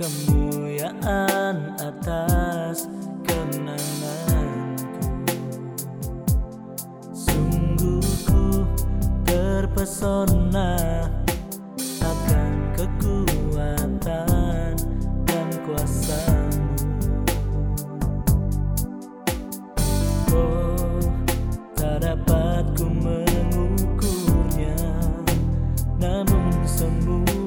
kemuliaan atas kenanganku. Sungguh ku terpesona akan kekuatan dan kuasamu. Oh tak dapat mengukurnya namun sembuh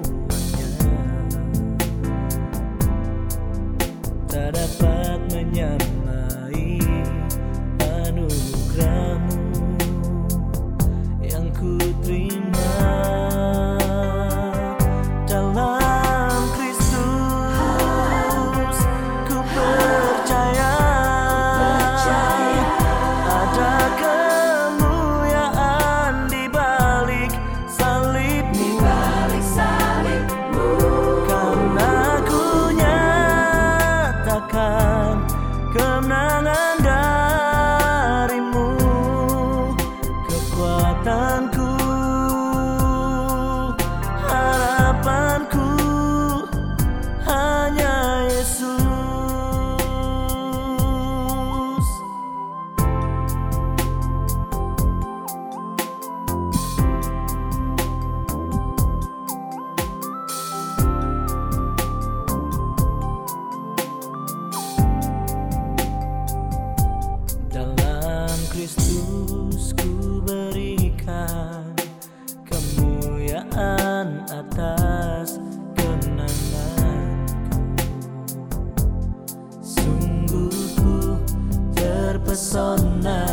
terpesona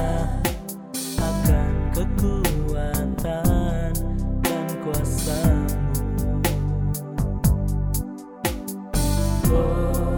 akan kekuatan dan kuasamu. Oh.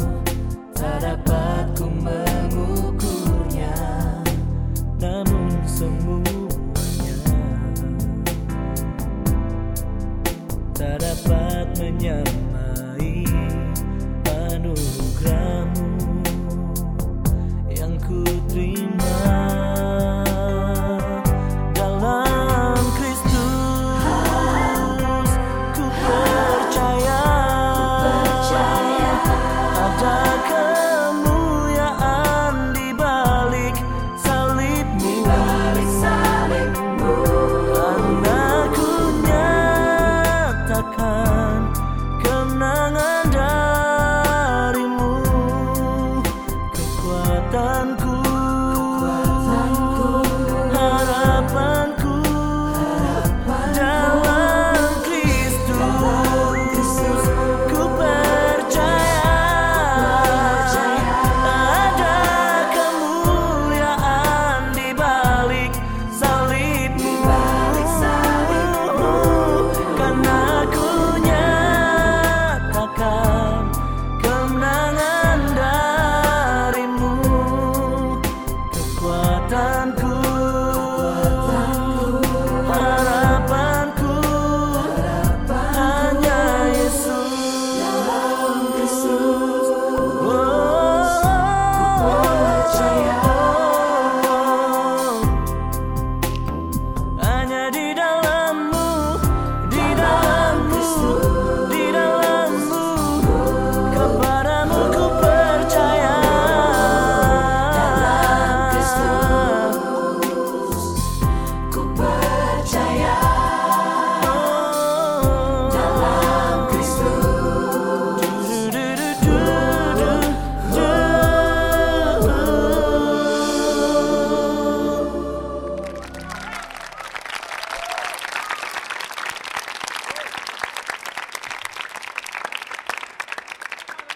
dan ku